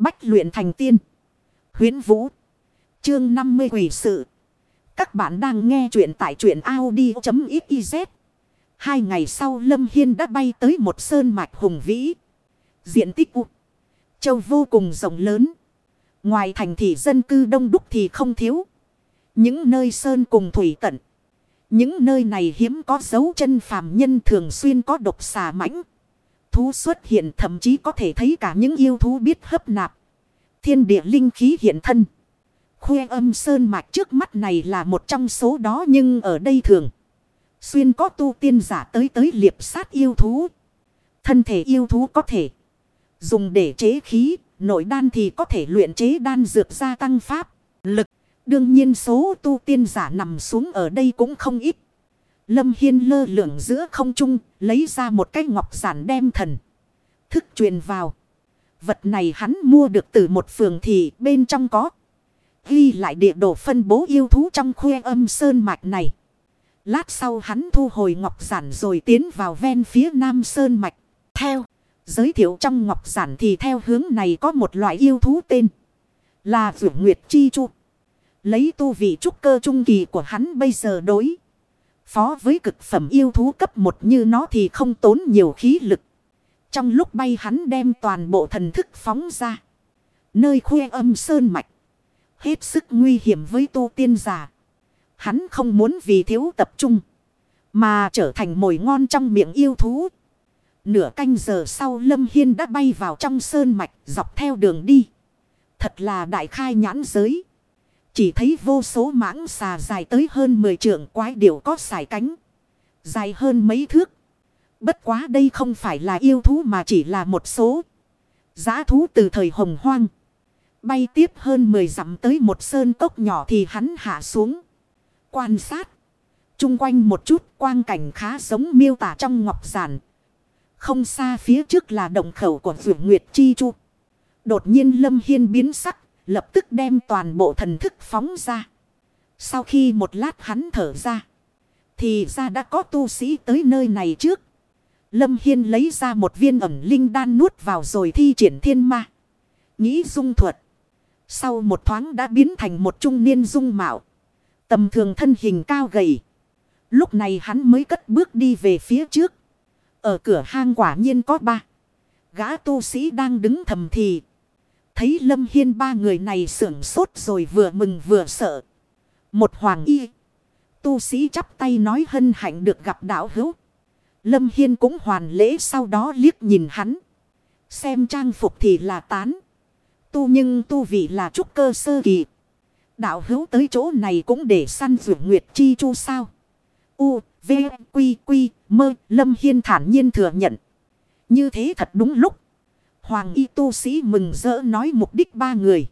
Bách luyện thành tiên. Huyến Vũ. Chương 50 quỷ sự. Các bạn đang nghe truyện tại truyện Audi.xyz. Hai ngày sau Lâm Hiên đã bay tới một sơn mạch hùng vĩ. Diện tích U. Châu vô cùng rộng lớn. Ngoài thành thị dân cư đông đúc thì không thiếu. Những nơi sơn cùng thủy tận. Những nơi này hiếm có dấu chân phàm nhân thường xuyên có độc xà mãnh. Thú xuất hiện thậm chí có thể thấy cả những yêu thú biết hấp nạp. Thiên địa linh khí hiện thân. Khuê âm sơn mạch trước mắt này là một trong số đó nhưng ở đây thường. Xuyên có tu tiên giả tới tới liệp sát yêu thú. Thân thể yêu thú có thể dùng để chế khí, nội đan thì có thể luyện chế đan dược gia tăng pháp, lực. Đương nhiên số tu tiên giả nằm xuống ở đây cũng không ít. Lâm Hiên lơ lửng giữa không trung, lấy ra một cái ngọc giản đem thần. Thức truyền vào. Vật này hắn mua được từ một phường thị bên trong có. Ghi lại địa đồ phân bố yêu thú trong khuê âm sơn mạch này. Lát sau hắn thu hồi ngọc giản rồi tiến vào ven phía nam sơn mạch. Theo, giới thiệu trong ngọc giản thì theo hướng này có một loại yêu thú tên. Là vượt nguyệt chi chu. Lấy tu vị trúc cơ trung kỳ của hắn bây giờ đối. Phó với cực phẩm yêu thú cấp một như nó thì không tốn nhiều khí lực. Trong lúc bay hắn đem toàn bộ thần thức phóng ra. Nơi khuê âm sơn mạch. Hết sức nguy hiểm với tu tiên giả. Hắn không muốn vì thiếu tập trung. Mà trở thành mồi ngon trong miệng yêu thú. Nửa canh giờ sau Lâm Hiên đã bay vào trong sơn mạch dọc theo đường đi. Thật là đại khai nhãn giới. Chỉ thấy vô số mãng xà dài tới hơn 10 trượng quái điểu có sải cánh. Dài hơn mấy thước. Bất quá đây không phải là yêu thú mà chỉ là một số. Giá thú từ thời hồng hoang. Bay tiếp hơn 10 dặm tới một sơn cốc nhỏ thì hắn hạ xuống. Quan sát. Trung quanh một chút quang cảnh khá giống miêu tả trong ngọc giản. Không xa phía trước là động khẩu của vượt Nguyệt Chi Chu. Đột nhiên Lâm Hiên biến sắc lập tức đem toàn bộ thần thức phóng ra. Sau khi một lát hắn thở ra. Thì ra đã có tu sĩ tới nơi này trước. Lâm Hiên lấy ra một viên ẩm linh đan nuốt vào rồi thi triển thiên ma. Nghĩ dung thuật. Sau một thoáng đã biến thành một trung niên dung mạo. Tầm thường thân hình cao gầy. Lúc này hắn mới cất bước đi về phía trước. Ở cửa hang quả nhiên có ba. Gã tu sĩ đang đứng thầm thì. Thấy Lâm Hiên ba người này sưởng sốt rồi vừa mừng vừa sợ. Một hoàng y. Tu sĩ chắp tay nói hân hạnh được gặp đạo hữu. Lâm Hiên cũng hoàn lễ sau đó liếc nhìn hắn. Xem trang phục thì là tán. Tu nhưng tu vị là trúc cơ sơ kỳ. Đạo hữu tới chỗ này cũng để săn vượt nguyệt chi chu sao. U, V, Quy, Quy, Mơ, Lâm Hiên thản nhiên thừa nhận. Như thế thật đúng lúc. Hoàng y tu sĩ mừng rỡ nói mục đích ba người.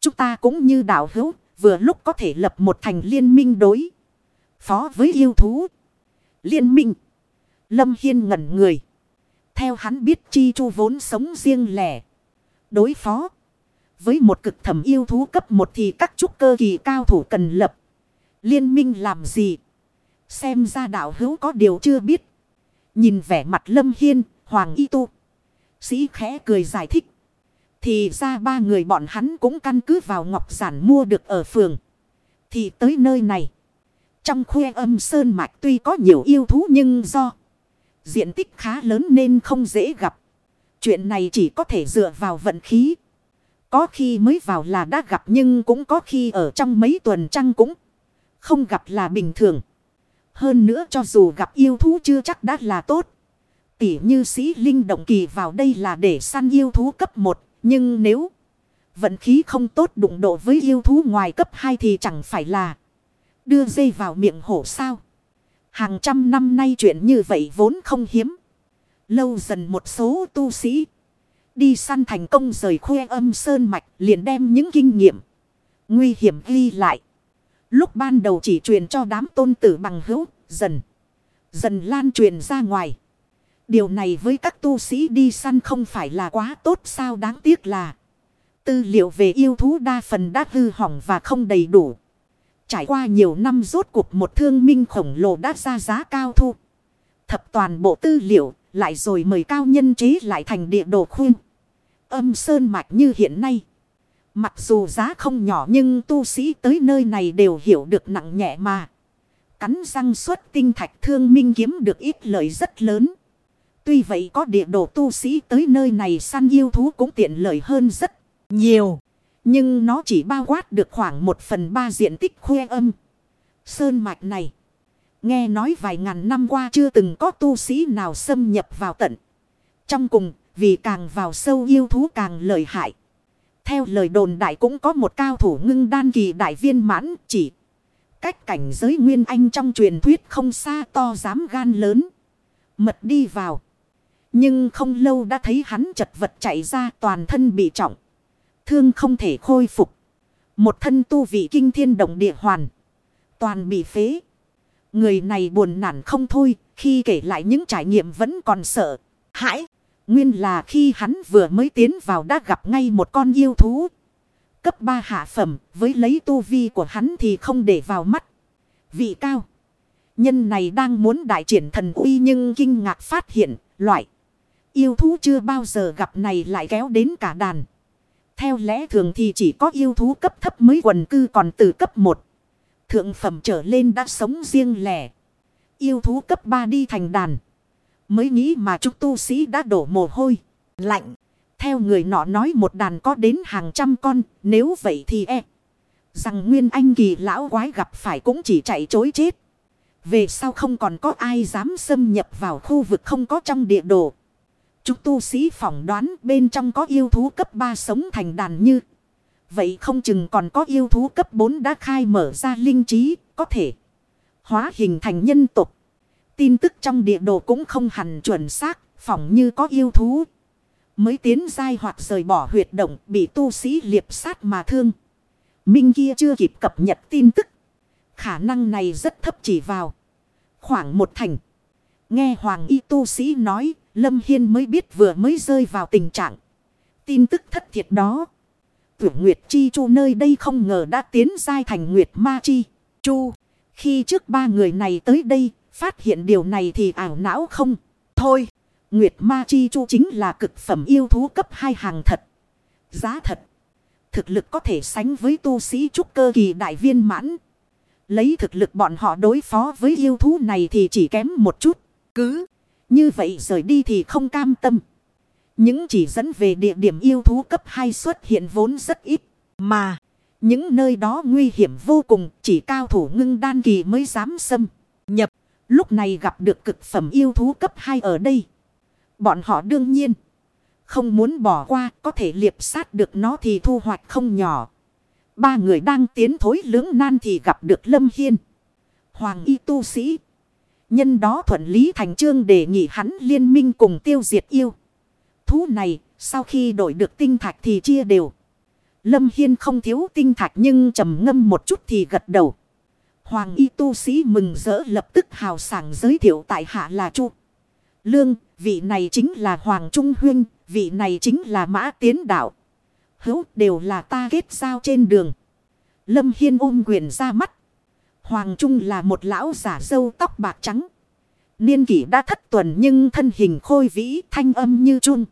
Chúng ta cũng như đạo hữu, vừa lúc có thể lập một thành liên minh đối. Phó với yêu thú. Liên minh. Lâm Hiên ngẩn người. Theo hắn biết chi chu vốn sống riêng lẻ. Đối phó. Với một cực thẩm yêu thú cấp một thì các trúc cơ kỳ cao thủ cần lập. Liên minh làm gì? Xem ra đạo hữu có điều chưa biết. Nhìn vẻ mặt Lâm Hiên, Hoàng Y Tu. Sĩ khẽ cười giải thích. Thì ra ba người bọn hắn cũng căn cứ vào ngọc giản mua được ở phường. Thì tới nơi này. Trong khuê âm sơn mạch tuy có nhiều yêu thú nhưng do diện tích khá lớn nên không dễ gặp. Chuyện này chỉ có thể dựa vào vận khí. Có khi mới vào là đã gặp nhưng cũng có khi ở trong mấy tuần trăng cũng không gặp là bình thường. Hơn nữa cho dù gặp yêu thú chưa chắc đã là tốt. Tỉ như sĩ linh động kỳ vào đây là để săn yêu thú cấp 1. Nhưng nếu vận khí không tốt đụng độ với yêu thú ngoài cấp 2 thì chẳng phải là đưa dây vào miệng hổ sao. Hàng trăm năm nay chuyện như vậy vốn không hiếm. Lâu dần một số tu sĩ đi săn thành công rời khuê âm sơn mạch liền đem những kinh nghiệm nguy hiểm ghi lại. Lúc ban đầu chỉ truyền cho đám tôn tử bằng hữu, dần, dần lan truyền ra ngoài. Điều này với các tu sĩ đi săn không phải là quá tốt sao đáng tiếc là. Tư liệu về yêu thú đa phần đã hư hỏng và không đầy đủ. Trải qua nhiều năm rốt cuộc một thương minh khổng lồ đã ra giá cao thu. Thập toàn bộ tư liệu lại rồi mời cao nhân chế lại thành địa đồ khuyên. âm sơn mạch như hiện nay. Mặc dù giá không nhỏ nhưng tu sĩ tới nơi này đều hiểu được nặng nhẹ mà. Cắn răng suốt tinh thạch thương minh kiếm được ít lợi rất lớn. Tuy vậy có địa đồ tu sĩ tới nơi này săn yêu thú cũng tiện lợi hơn rất nhiều. Nhưng nó chỉ bao quát được khoảng một phần ba diện tích khuê âm. Sơn mạch này. Nghe nói vài ngàn năm qua chưa từng có tu sĩ nào xâm nhập vào tận. Trong cùng, vì càng vào sâu yêu thú càng lợi hại. Theo lời đồn đại cũng có một cao thủ ngưng đan kỳ đại viên mãn chỉ. Cách cảnh giới nguyên anh trong truyền thuyết không xa to dám gan lớn. Mật đi vào. Nhưng không lâu đã thấy hắn chật vật chạy ra toàn thân bị trọng. Thương không thể khôi phục. Một thân tu vị kinh thiên động địa hoàn. Toàn bị phế. Người này buồn nản không thôi. Khi kể lại những trải nghiệm vẫn còn sợ. Hãi. Nguyên là khi hắn vừa mới tiến vào đã gặp ngay một con yêu thú. Cấp 3 hạ phẩm. Với lấy tu vi của hắn thì không để vào mắt. Vị cao. Nhân này đang muốn đại triển thần uy nhưng kinh ngạc phát hiện. Loại. Yêu thú chưa bao giờ gặp này lại kéo đến cả đàn. Theo lẽ thường thì chỉ có yêu thú cấp thấp mới quần cư còn từ cấp 1. Thượng phẩm trở lên đã sống riêng lẻ. Yêu thú cấp 3 đi thành đàn. Mới nghĩ mà chúng tu sĩ đã đổ mồ hôi. Lạnh. Theo người nọ nói một đàn có đến hàng trăm con. Nếu vậy thì e. Rằng nguyên anh kỳ lão quái gặp phải cũng chỉ chạy chối chết. Về sau không còn có ai dám xâm nhập vào khu vực không có trong địa đồ. Chúng tu sĩ phỏng đoán bên trong có yêu thú cấp 3 sống thành đàn như. Vậy không chừng còn có yêu thú cấp 4 đã khai mở ra linh trí, có thể hóa hình thành nhân tục. Tin tức trong địa đồ cũng không hẳn chuẩn xác, phỏng như có yêu thú. Mới tiến dai hoặc rời bỏ huyệt động bị tu sĩ liệp sát mà thương. Minh kia chưa kịp cập nhật tin tức. Khả năng này rất thấp chỉ vào. Khoảng một thành. Nghe Hoàng Y tu sĩ nói Lâm Hiên mới biết vừa mới rơi vào tình trạng. Tin tức thất thiệt đó. Tưởng Nguyệt Chi Chu nơi đây không ngờ đã tiến giai thành Nguyệt Ma Chi. Chu. Khi trước ba người này tới đây, phát hiện điều này thì ảo não không. Thôi, Nguyệt Ma Chi Chu chính là cực phẩm yêu thú cấp hai hàng thật. Giá thật. Thực lực có thể sánh với tu sĩ trúc cơ kỳ đại viên mãn. Lấy thực lực bọn họ đối phó với yêu thú này thì chỉ kém một chút. Cứ như vậy rời đi thì không cam tâm. Những chỉ dẫn về địa điểm yêu thú cấp 2 xuất hiện vốn rất ít. Mà những nơi đó nguy hiểm vô cùng, chỉ cao thủ ngưng đan kỳ mới dám xâm. Nhập lúc này gặp được cực phẩm yêu thú cấp 2 ở đây. Bọn họ đương nhiên không muốn bỏ qua, có thể liệp sát được nó thì thu hoạch không nhỏ. Ba người đang tiến thối lưỡng nan thì gặp được Lâm Hiên. Hoàng y tu sĩ. Nhân đó thuận lý thành trương đề nghị hắn liên minh cùng tiêu diệt yêu. Thú này, sau khi đổi được tinh thạch thì chia đều. Lâm Hiên không thiếu tinh thạch nhưng trầm ngâm một chút thì gật đầu. Hoàng y tu sĩ mừng rỡ lập tức hào sảng giới thiệu tại hạ là Chu. Lương, vị này chính là Hoàng Trung Huyên, vị này chính là Mã Tiến Đạo. Hữu đều là ta kết giao trên đường. Lâm Hiên ôm quyền ra mắt. Hoàng Trung là một lão giả dâu tóc bạc trắng. Niên kỷ đã thất tuần nhưng thân hình khôi vĩ thanh âm như chun.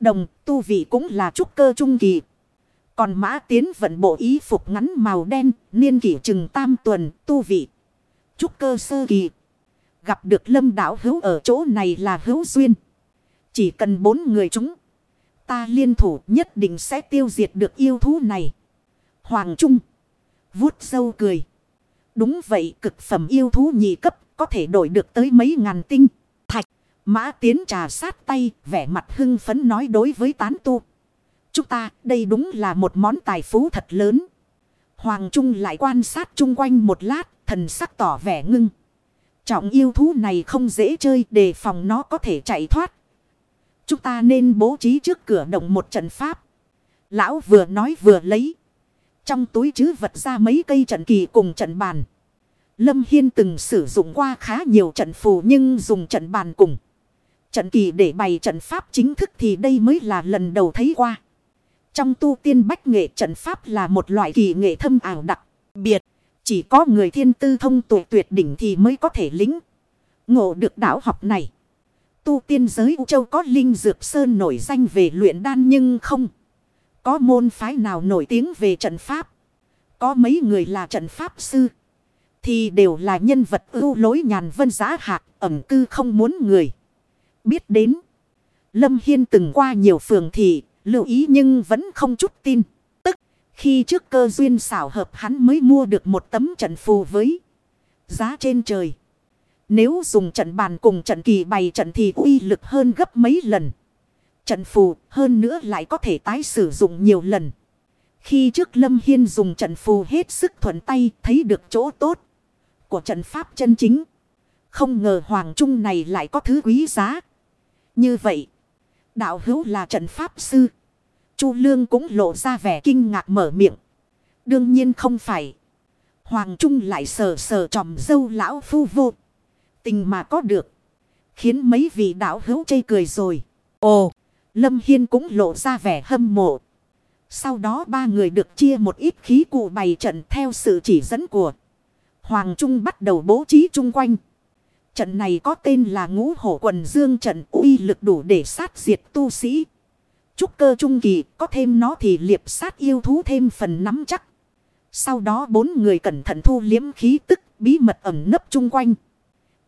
Đồng tu vị cũng là trúc cơ trung kỳ. Còn mã tiến vận bộ ý phục ngắn màu đen, niên kỷ chừng tam tuần, tu vị. Trúc cơ sơ kỳ. Gặp được lâm đảo hữu ở chỗ này là hữu duyên. Chỉ cần bốn người chúng. Ta liên thủ nhất định sẽ tiêu diệt được yêu thú này. Hoàng Trung. vút sâu cười. Đúng vậy, cực phẩm yêu thú nhị cấp, có thể đổi được tới mấy ngàn tinh. Thạch, mã tiến trà sát tay, vẻ mặt hưng phấn nói đối với tán tu. Chúng ta, đây đúng là một món tài phú thật lớn. Hoàng Trung lại quan sát chung quanh một lát, thần sắc tỏ vẻ ngưng. Trọng yêu thú này không dễ chơi, đề phòng nó có thể chạy thoát. Chúng ta nên bố trí trước cửa động một trận pháp. Lão vừa nói vừa lấy. Trong túi chứ vật ra mấy cây trận kỳ cùng trận bàn. Lâm Hiên từng sử dụng qua khá nhiều trận phù nhưng dùng trận bàn cùng. Trận kỳ để bày trận pháp chính thức thì đây mới là lần đầu thấy qua. Trong tu tiên bách nghệ, trận pháp là một loại kỳ nghệ thâm ảo đặc biệt. Chỉ có người thiên tư thông tuệ tuyệt đỉnh thì mới có thể lính. Ngộ được đạo học này. Tu tiên giới U Châu có Linh Dược Sơn nổi danh về luyện đan nhưng không. Có môn phái nào nổi tiếng về trận pháp. Có mấy người là trận pháp sư. Thì đều là nhân vật ưu lối nhàn vân giá hạc ẩm cư không muốn người. Biết đến. Lâm Hiên từng qua nhiều phường thị, lưu ý nhưng vẫn không chút tin. Tức, khi trước cơ duyên xảo hợp hắn mới mua được một tấm trận phù với giá trên trời. Nếu dùng trận bàn cùng trận kỳ bày trận thì uy lực hơn gấp mấy lần. Trận phù hơn nữa lại có thể tái sử dụng nhiều lần. Khi trước Lâm Hiên dùng trận phù hết sức thuận tay thấy được chỗ tốt của trận pháp chân chính. Không ngờ Hoàng Trung này lại có thứ quý giá. Như vậy, đạo hữu là trận pháp sư. Chu Lương cũng lộ ra vẻ kinh ngạc mở miệng. Đương nhiên không phải. Hoàng Trung lại sờ sờ tròm dâu lão phu vô. Tình mà có được. Khiến mấy vị đạo hữu chây cười rồi. Ồ, Lâm Hiên cũng lộ ra vẻ hâm mộ. Sau đó ba người được chia một ít khí cụ bày trận theo sự chỉ dẫn của Hoàng Trung bắt đầu bố trí chung quanh. Trận này có tên là ngũ hổ quần dương trận uy lực đủ để sát diệt tu sĩ. Trúc cơ trung kỳ có thêm nó thì liệp sát yêu thú thêm phần nắm chắc. Sau đó bốn người cẩn thận thu liếm khí tức bí mật ẩn nấp chung quanh.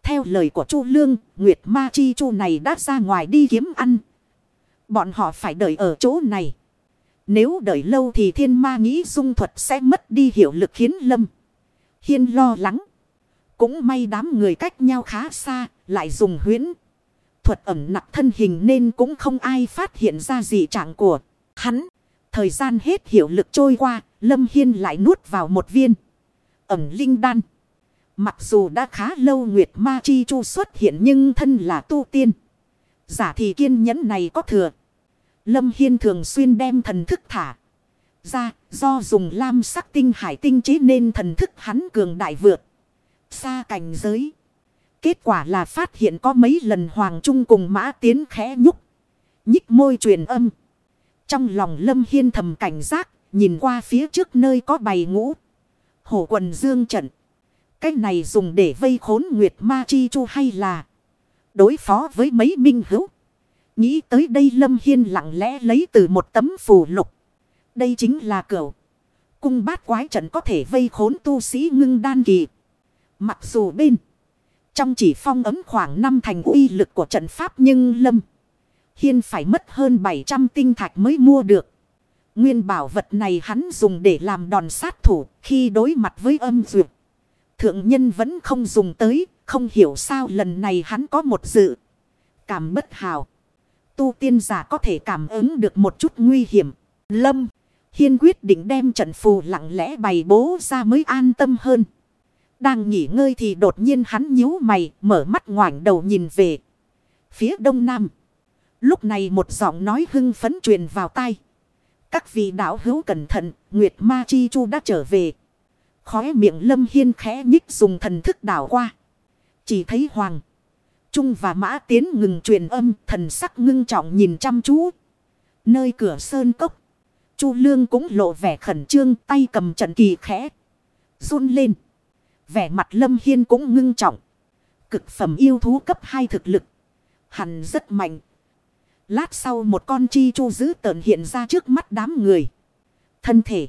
Theo lời của Chu Lương, Nguyệt Ma Chi Chu này đã ra ngoài đi kiếm ăn. Bọn họ phải đợi ở chỗ này. Nếu đợi lâu thì thiên ma nghĩ dung thuật sẽ mất đi hiệu lực khiến Lâm. Hiên lo lắng. Cũng may đám người cách nhau khá xa, lại dùng huyễn. Thuật ẩm nặng thân hình nên cũng không ai phát hiện ra gì trạng của hắn. Thời gian hết hiệu lực trôi qua, Lâm Hiên lại nuốt vào một viên. Ẩm linh đan. Mặc dù đã khá lâu Nguyệt Ma Chi Chu xuất hiện nhưng thân là tu tiên. Giả thì kiên nhẫn này có thừa. Lâm Hiên thường xuyên đem thần thức thả. Ra, do dùng lam sắc tinh hải tinh chế nên thần thức hắn cường đại vượt. Xa cảnh giới. Kết quả là phát hiện có mấy lần Hoàng Trung cùng mã tiến khẽ nhúc. Nhích môi truyền âm. Trong lòng Lâm Hiên thầm cảnh giác, nhìn qua phía trước nơi có bày ngũ. Hổ quần dương trận. Cái này dùng để vây khốn Nguyệt Ma Chi Chu hay là đối phó với mấy minh hữu. Nghĩ tới đây Lâm Hiên lặng lẽ lấy từ một tấm phù lục. Đây chính là cửu. Cung bát quái trận có thể vây khốn tu sĩ ngưng đan kỳ. Mặc dù bên. Trong chỉ phong ấm khoảng năm thành uy lực của trận pháp nhưng Lâm. Hiên phải mất hơn 700 tinh thạch mới mua được. Nguyên bảo vật này hắn dùng để làm đòn sát thủ khi đối mặt với âm dược. Thượng nhân vẫn không dùng tới, không hiểu sao lần này hắn có một dự. Cảm bất hào. Tu tiên giả có thể cảm ứng được một chút nguy hiểm. Lâm, Hiên quyết định đem trận phù lặng lẽ bày bố ra mới an tâm hơn. Đang nghỉ ngơi thì đột nhiên hắn nhíu mày, mở mắt ngoảnh đầu nhìn về. Phía đông nam. Lúc này một giọng nói hưng phấn truyền vào tai. Các vị đạo hữu cẩn thận, Nguyệt Ma Chi Chu đã trở về. Khóe miệng Lâm Hiên khẽ nhích dùng thần thức đảo qua. Chỉ thấy Hoàng. Trung và Mã Tiến ngừng truyền âm thần sắc ngưng trọng nhìn chăm chú. Nơi cửa sơn cốc. Chu Lương cũng lộ vẻ khẩn trương tay cầm trận kỳ khẽ. Run lên. Vẻ mặt Lâm Hiên cũng ngưng trọng. Cực phẩm yêu thú cấp 2 thực lực. Hẳn rất mạnh. Lát sau một con chi chu dữ tợn hiện ra trước mắt đám người. Thân thể.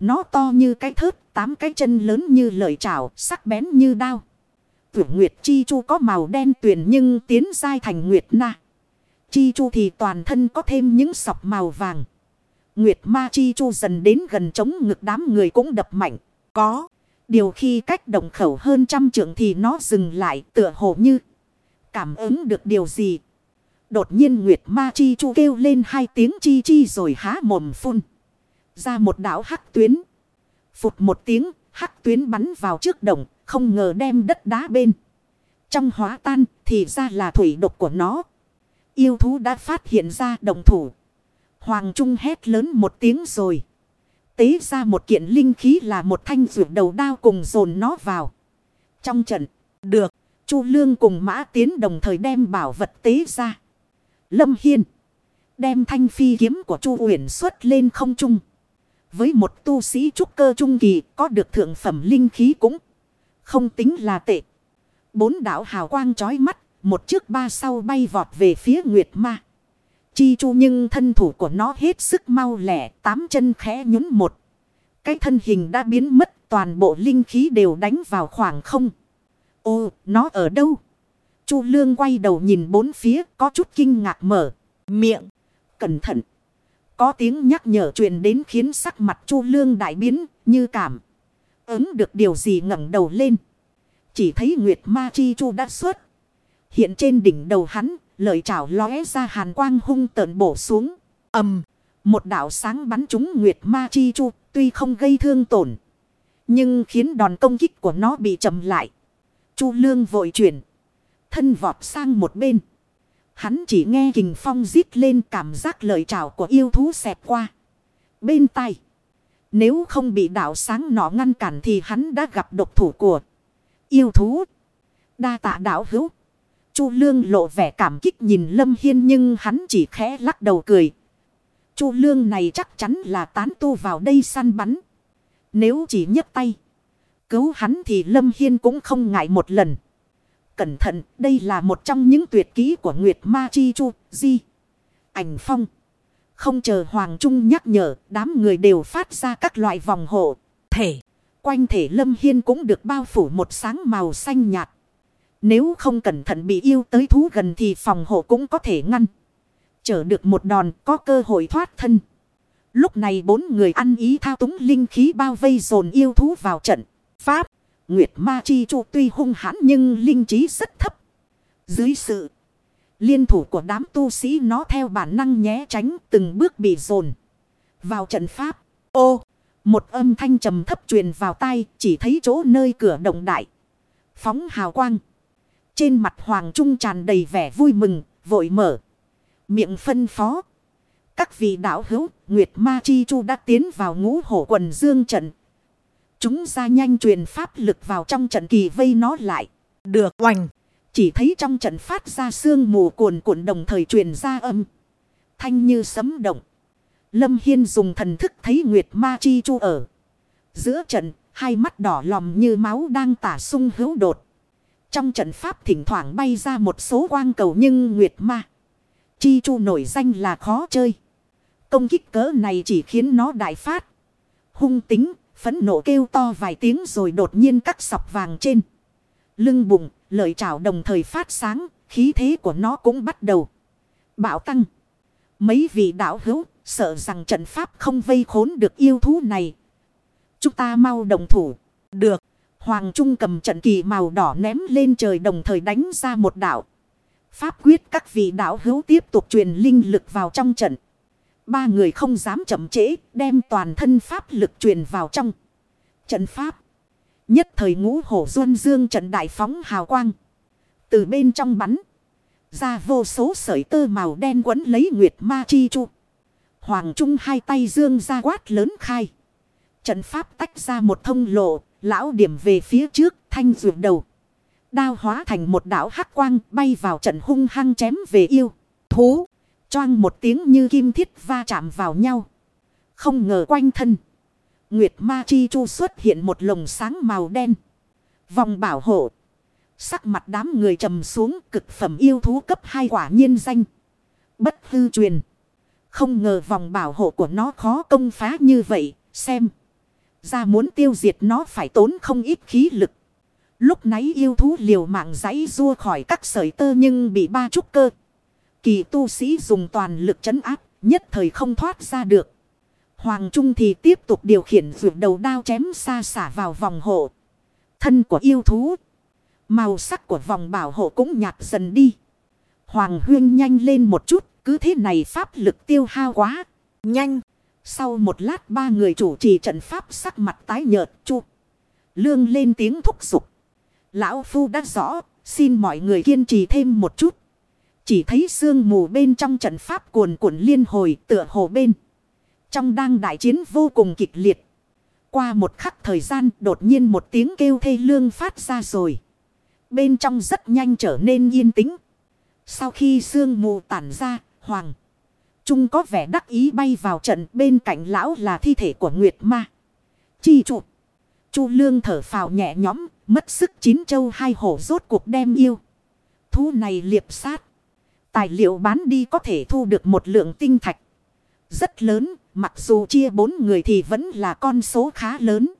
Nó to như cái thớt, tám cái chân lớn như lợi chảo, sắc bén như đao. Tuyển Nguyệt Chi Chu có màu đen tuyền nhưng tiến dai thành Nguyệt Na. Chi Chu thì toàn thân có thêm những sọc màu vàng. Nguyệt Ma Chi Chu dần đến gần chống ngực đám người cũng đập mạnh. Có. Điều khi cách động khẩu hơn trăm trượng thì nó dừng lại tựa hồ như. Cảm ứng được điều gì. Đột nhiên Nguyệt Ma Chi Chu kêu lên hai tiếng chi chi rồi há mồm phun. Ra một đảo hắc tuyến. Phụt một tiếng, hắc tuyến bắn vào trước đồng, không ngờ đem đất đá bên. Trong hóa tan, thì ra là thủy độc của nó. Yêu thú đã phát hiện ra đồng thủ. Hoàng Trung hét lớn một tiếng rồi. Tế ra một kiện linh khí là một thanh rượu đầu đao cùng dồn nó vào. Trong trận, được, Chu Lương cùng Mã Tiến đồng thời đem bảo vật tế ra. Lâm Hiên, đem thanh phi kiếm của Chu Uyển xuất lên không trung. Với một tu sĩ trúc cơ trung kỳ có được thượng phẩm linh khí cũng không tính là tệ. Bốn đảo hào quang chói mắt, một trước ba sau bay vọt về phía Nguyệt Ma. Chi chu nhưng thân thủ của nó hết sức mau lẻ, tám chân khẽ nhún một. Cái thân hình đã biến mất, toàn bộ linh khí đều đánh vào khoảng không. Ô, nó ở đâu? Chu Lương quay đầu nhìn bốn phía, có chút kinh ngạc mở miệng. Cẩn thận. Có tiếng nhắc nhở truyền đến khiến sắc mặt Chu Lương đại biến, như cảm ứng được điều gì ngẩng đầu lên. Chỉ thấy Nguyệt Ma Chi Chu đã xuất. Hiện trên đỉnh đầu hắn, lợi chảo lóe ra hàn quang hung tợn bổ xuống. ầm Một đạo sáng bắn trúng Nguyệt Ma Chi Chu, tuy không gây thương tổn. Nhưng khiến đòn công kích của nó bị chậm lại. Chu Lương vội chuyển. Thân vọt sang một bên. Hắn chỉ nghe kình phong rít lên cảm giác lời trào của yêu thú xẹp qua. Bên tay. Nếu không bị đạo sáng nọ ngăn cản thì hắn đã gặp độc thủ của yêu thú. Đa tạ đạo hữu. Chu Lương lộ vẻ cảm kích nhìn Lâm Hiên nhưng hắn chỉ khẽ lắc đầu cười. Chu Lương này chắc chắn là tán tu vào đây săn bắn. Nếu chỉ nhấc tay. Cứu hắn thì Lâm Hiên cũng không ngại một lần. Cẩn thận, đây là một trong những tuyệt kỹ của Nguyệt Ma Chi Chu, Di. Ảnh Phong. Không chờ Hoàng Trung nhắc nhở, đám người đều phát ra các loại vòng hộ. Thể, quanh thể Lâm Hiên cũng được bao phủ một sáng màu xanh nhạt. Nếu không cẩn thận bị yêu tới thú gần thì phòng hộ cũng có thể ngăn. Chở được một đòn có cơ hội thoát thân. Lúc này bốn người ăn ý thao túng linh khí bao vây dồn yêu thú vào trận. Pháp, Nguyệt Ma Chi Chu tuy hung hãn nhưng linh trí rất thấp. Dưới sự liên thủ của đám tu sĩ nó theo bản năng nhé tránh từng bước bị dồn vào trận Pháp. Ô, một âm thanh trầm thấp truyền vào tai chỉ thấy chỗ nơi cửa động đại. Phóng hào quang. Trên mặt Hoàng Trung tràn đầy vẻ vui mừng, vội mở. Miệng phân phó. Các vị đạo hữu, Nguyệt Ma Chi Chu đã tiến vào ngũ hổ quần dương trận. Chúng ra nhanh truyền pháp lực vào trong trận kỳ vây nó lại. Được oành. Chỉ thấy trong trận phát ra sương mù cuồn cuộn đồng thời truyền ra âm. Thanh như sấm động. Lâm Hiên dùng thần thức thấy Nguyệt Ma Chi Chu ở. Giữa trận, hai mắt đỏ lòm như máu đang tả sung hữu đột. Trong trận pháp thỉnh thoảng bay ra một số quang cầu nhưng Nguyệt Ma. Chi Chu nổi danh là khó chơi. Công kích cỡ này chỉ khiến nó đại phát. Hung tính, phẫn nộ kêu to vài tiếng rồi đột nhiên cắt sọc vàng trên. Lưng bụng, lợi trảo đồng thời phát sáng, khí thế của nó cũng bắt đầu. Bạo tăng. Mấy vị đạo hữu, sợ rằng trận pháp không vây khốn được yêu thú này. Chúng ta mau đồng thủ. Được. Hoàng Trung cầm trận kỳ màu đỏ ném lên trời đồng thời đánh ra một đạo. Pháp quyết các vị đạo hữu tiếp tục truyền linh lực vào trong trận. Ba người không dám chậm trễ, đem toàn thân pháp lực truyền vào trong. Trận pháp. Nhất thời ngũ hổ duân dương trận đại phóng hào quang. Từ bên trong bắn. Ra vô số sợi tơ màu đen quấn lấy Nguyệt Ma Chi Chu. Hoàng Trung hai tay dương ra quát lớn khai. Trận pháp tách ra một thông lộ, lão điểm về phía trước, thanh rượt đầu. Đao hóa thành một đảo hắc quang bay vào trận hung hăng chém về yêu. Thú. Choang một tiếng như kim thiết va chạm vào nhau. Không ngờ quanh thân. Nguyệt Ma Chi Chu xuất hiện một lồng sáng màu đen. Vòng bảo hộ. Sắc mặt đám người trầm xuống, cực phẩm yêu thú cấp hai quả nhiên danh. Bất hư truyền. Không ngờ vòng bảo hộ của nó khó công phá như vậy. Xem. Ra muốn tiêu diệt nó phải tốn không ít khí lực. Lúc nãy yêu thú liều mạng giấy rua khỏi các sợi tơ nhưng bị ba trúc cơ. Kỳ tu sĩ dùng toàn lực chấn áp, nhất thời không thoát ra được. Hoàng Trung thì tiếp tục điều khiển vượt đầu đao chém xa xả vào vòng hộ. Thân của yêu thú. Màu sắc của vòng bảo hộ cũng nhạt dần đi. Hoàng Huyên nhanh lên một chút, cứ thế này pháp lực tiêu hao quá. Nhanh. Sau một lát ba người chủ trì trận pháp sắc mặt tái nhợt chu. Lương lên tiếng thúc giục. Lão Phu đã rõ, xin mọi người kiên trì thêm một chút. Chỉ thấy sương mù bên trong trận pháp cuồn cuộn liên hồi tựa hồ bên. Trong đang đại chiến vô cùng kịch liệt. Qua một khắc thời gian đột nhiên một tiếng kêu thê lương phát ra rồi. Bên trong rất nhanh trở nên yên tĩnh. Sau khi sương mù tản ra, Hoàng Trung có vẻ đắc ý bay vào trận bên cạnh lão là thi thể của Nguyệt Ma. Chi trụ. Chu Lương thở phào nhẹ nhõm, mất sức chín châu hai hổ rốt cuộc đem yêu thú này liệp sát. Tài liệu bán đi có thể thu được một lượng tinh thạch. Rất lớn, mặc dù chia bốn người thì vẫn là con số khá lớn.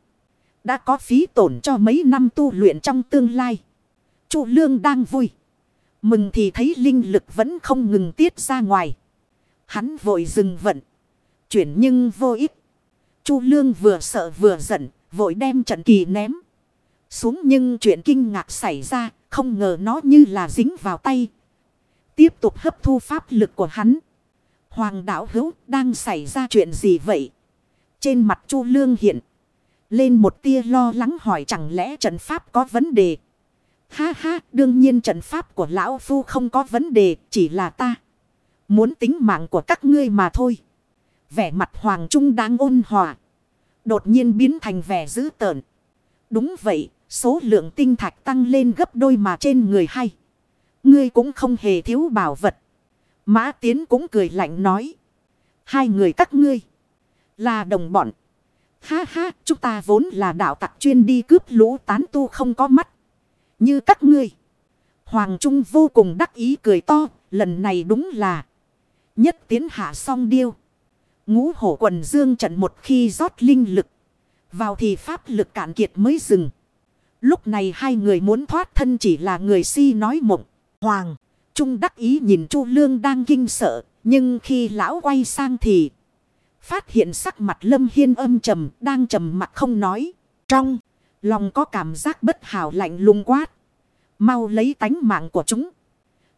Đã có phí tổn cho mấy năm tu luyện trong tương lai. Chu Lương đang vui. Mừng thì thấy linh lực vẫn không ngừng tiết ra ngoài. Hắn vội dừng vận. Chuyển nhưng vô ích. Chu Lương vừa sợ vừa giận, vội đem trận kỳ ném. Xuống nhưng chuyện kinh ngạc xảy ra, không ngờ nó như là dính vào tay. Tiếp tục hấp thu pháp lực của hắn. Hoàng đạo hữu đang xảy ra chuyện gì vậy? Trên mặt Chu Lương hiện. Lên một tia lo lắng hỏi chẳng lẽ trận pháp có vấn đề. Ha ha đương nhiên trận pháp của lão phu không có vấn đề chỉ là ta. Muốn tính mạng của các ngươi mà thôi. Vẻ mặt Hoàng Trung đang ôn hòa. Đột nhiên biến thành vẻ dữ tợn. Đúng vậy, số lượng tinh thạch tăng lên gấp đôi mà trên người hay. Ngươi cũng không hề thiếu bảo vật. Mã Tiến cũng cười lạnh nói. Hai người các ngươi là đồng bọn. Ha ha, chúng ta vốn là đạo tặc chuyên đi cướp lũ tán tu không có mắt. Như các ngươi. Hoàng Trung vô cùng đắc ý cười to, lần này đúng là nhất tiến hạ song điêu. Ngũ hổ quần dương trận một khi rót linh lực. Vào thì pháp lực cạn kiệt mới dừng. Lúc này hai người muốn thoát thân chỉ là người si nói mộng. Hoàng, Trung đắc ý nhìn Chu Lương đang kinh sợ. Nhưng khi lão quay sang thì phát hiện sắc mặt Lâm Hiên âm trầm, đang trầm mặt không nói. Trong lòng có cảm giác bất hảo lạnh lùng quát. Mau lấy tánh mạng của chúng.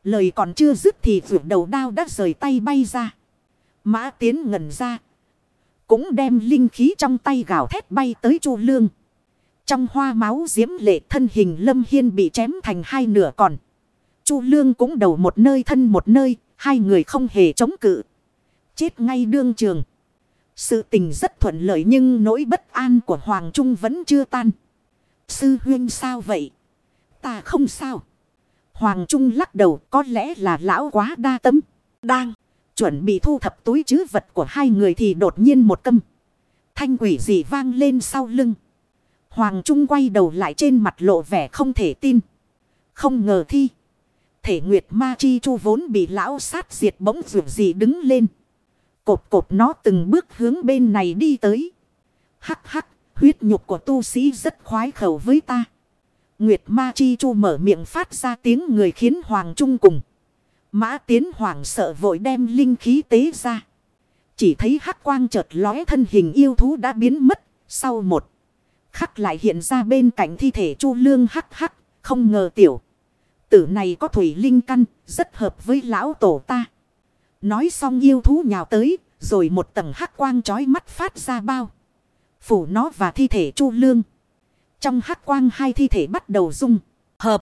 Lời còn chưa dứt thì vượt đầu đao đã rời tay bay ra. Mã tiến ngẩn ra. Cũng đem linh khí trong tay gào thét bay tới chu lương. Trong hoa máu diễm lệ thân hình lâm hiên bị chém thành hai nửa còn chu lương cũng đầu một nơi thân một nơi. Hai người không hề chống cự. Chết ngay đương trường. Sự tình rất thuận lợi nhưng nỗi bất an của Hoàng Trung vẫn chưa tan. Sư huyên sao vậy? Ta không sao. Hoàng Trung lắc đầu, có lẽ là lão quá đa tâm. Đang chuẩn bị thu thập túi chứ vật của hai người thì đột nhiên một câm. Thanh quỷ gì vang lên sau lưng. Hoàng Trung quay đầu lại trên mặt lộ vẻ không thể tin. Không ngờ thi. Thể Nguyệt Ma Chi Chu vốn bị lão sát diệt bỗng vượt gì đứng lên. Cột cột nó từng bước hướng bên này đi tới. Hắc hắc, huyết nhục của tu sĩ rất khoái khẩu với ta. Nguyệt Ma Chi Chu mở miệng phát ra tiếng người khiến Hoàng Trung cùng. Mã Tiến Hoàng sợ vội đem linh khí tế ra. Chỉ thấy hắc quang chợt lóe thân hình yêu thú đã biến mất. Sau một khắc lại hiện ra bên cạnh thi thể Chu Lương hắc hắc. Không ngờ tiểu. Tử này có thủy linh căn, rất hợp với lão tổ ta. Nói xong yêu thú nhào tới, rồi một tầng hắc quang chói mắt phát ra bao. Phủ nó và thi thể Chu Lương. Trong hắc quang hai thi thể bắt đầu rung, hợp.